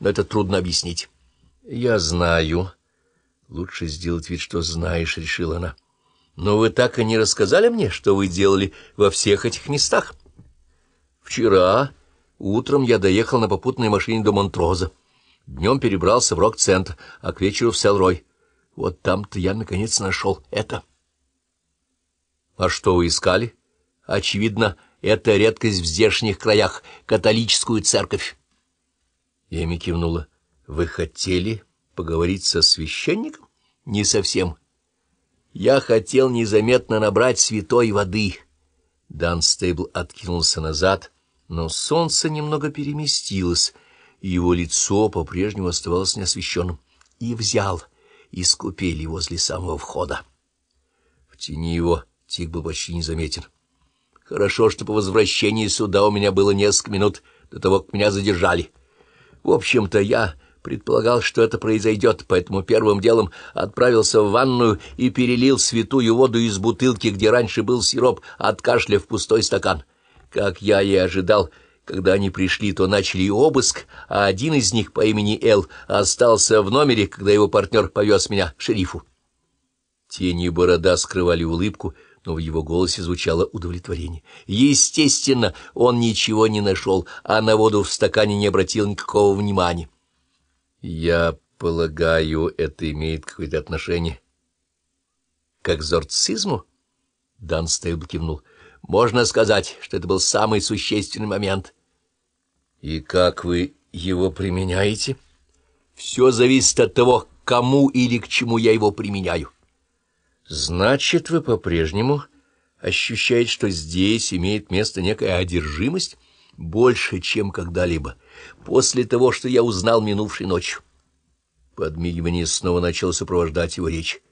но это трудно объяснить. — Я знаю. Лучше сделать вид, что знаешь, — решила она. — Но вы так и не рассказали мне, что вы делали во всех этих местах. — Вчера утром я доехал на попутной машине до Монтроза. Днем перебрался в рок-центр, а к вечеру в Селрой. Вот там-то я, наконец, нашел это. — А что вы искали? — Очевидно, это редкость в здешних краях, католическую церковь. Эми кивнула. — Вы хотели поговорить со священником? — Не совсем. Я хотел незаметно набрать святой воды. Дан Стейбл откинулся назад, но солнце немного переместилось, и его лицо по-прежнему оставалось неосвещенным. И взял из купели возле самого входа. В тени его тик был почти незаметен. Хорошо, что по возвращении сюда у меня было несколько минут до того, как меня задержали. В общем-то, я предполагал, что это произойдет, поэтому первым делом отправился в ванную и перелил святую воду из бутылки, где раньше был сироп, от кашля в пустой стакан. Как я и ожидал, когда они пришли, то начали обыск, а один из них по имени Эл остался в номере, когда его партнер повез меня к шерифу. Тени борода скрывали улыбку, но в его голосе звучало удовлетворение. Естественно, он ничего не нашел, а на воду в стакане не обратил никакого внимания. Я полагаю, это имеет какое-то отношение к экзорцизму? Дан Стейбл кивнул. Можно сказать, что это был самый существенный момент. И как вы его применяете? Все зависит от того, кому или к чему я его применяю. Значит, вы по-прежнему ощущаете, что здесь имеет место некая одержимость больше, чем когда-либо, после того, что я узнал минувшей ночью. Подмигивание снова начало сопровождать его речь.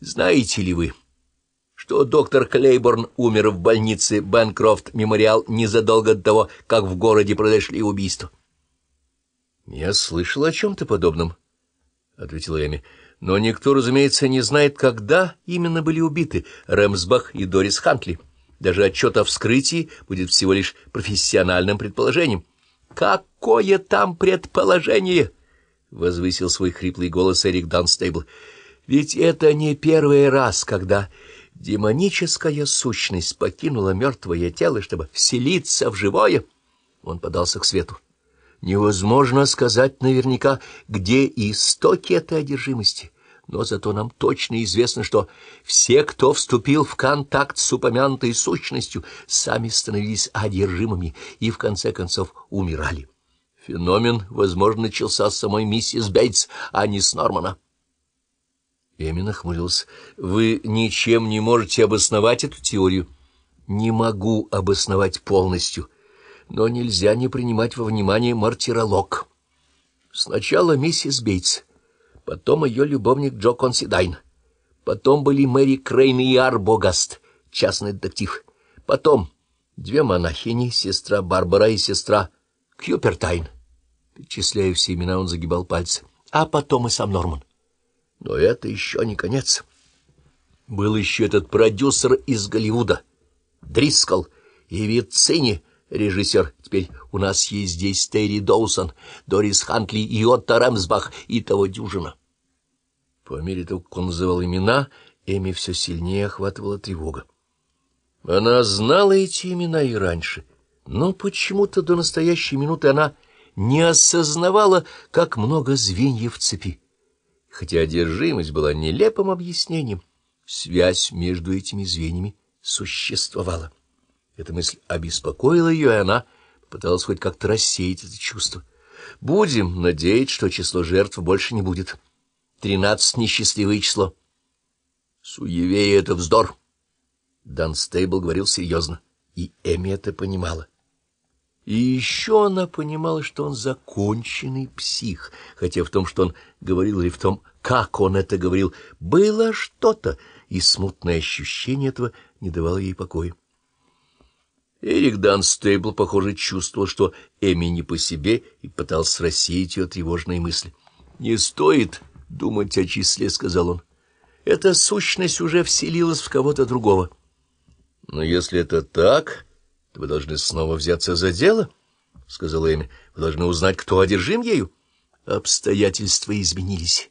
Знаете ли вы, что доктор Клейборн умер в больнице Бэнкрофт Мемориал незадолго до того, как в городе произошли убийства? — Я слышал о чем-то подобном, — ответила Эми. Но никто, разумеется, не знает, когда именно были убиты Рэмсбах и Дорис Хантли. Даже отчет о вскрытии будет всего лишь профессиональным предположением. «Какое там предположение?» — возвысил свой хриплый голос Эрик Данстейбл. «Ведь это не первый раз, когда демоническая сущность покинула мертвое тело, чтобы вселиться в живое». Он подался к свету. Невозможно сказать наверняка, где истоки этой одержимости, но зато нам точно известно, что все, кто вступил в контакт с упомянутой сущностью, сами становились одержимыми и, в конце концов, умирали. Феномен, возможно, начался с самой миссис Бейтс, а не с Нормана. Эми нахмурился. — Вы ничем не можете обосновать эту теорию? — Не могу обосновать полностью, — но нельзя не принимать во внимание мартиролог. Сначала миссис Бейтс, потом ее любовник Джо Консидайн, потом были Мэри Крейн и Арбогаст, частный детектив, потом две монахини, сестра Барбара и сестра Кьюпертайн. Перечисляя все имена, он загибал пальцы. А потом и сам Норман. Но это еще не конец. Был еще этот продюсер из Голливуда, Дрискл и Вицини, режиссер. Теперь у нас есть здесь Терри Доусон, Дорис Хантли и Отто Рэмсбах и того дюжина. По мере того, как он называл имена, Эми все сильнее охватывала тревога. Она знала эти имена и раньше, но почему-то до настоящей минуты она не осознавала, как много звеньев цепи. Хотя одержимость была нелепым объяснением, связь между этими звеньями существовала. Эта мысль обеспокоила ее, и она попыталась хоть как-то рассеять это чувство. Будем надеяться, что число жертв больше не будет. Тринадцать — несчастливое число. Суеверие — это вздор. Дан Стейбл говорил серьезно, и Эми это понимала. И еще она понимала, что он законченный псих, хотя в том, что он говорил, или в том, как он это говорил, было что-то, и смутное ощущение этого не давало ей покоя. Эрик Данстейбл, похоже, чувствовал, что Эми не по себе, и пытался рассеять ее тревожные мысли. — Не стоит думать о числе, — сказал он. — Эта сущность уже вселилась в кого-то другого. — Но если это так, то вы должны снова взяться за дело, — сказала Эми. — Вы должны узнать, кто одержим ею. Обстоятельства изменились.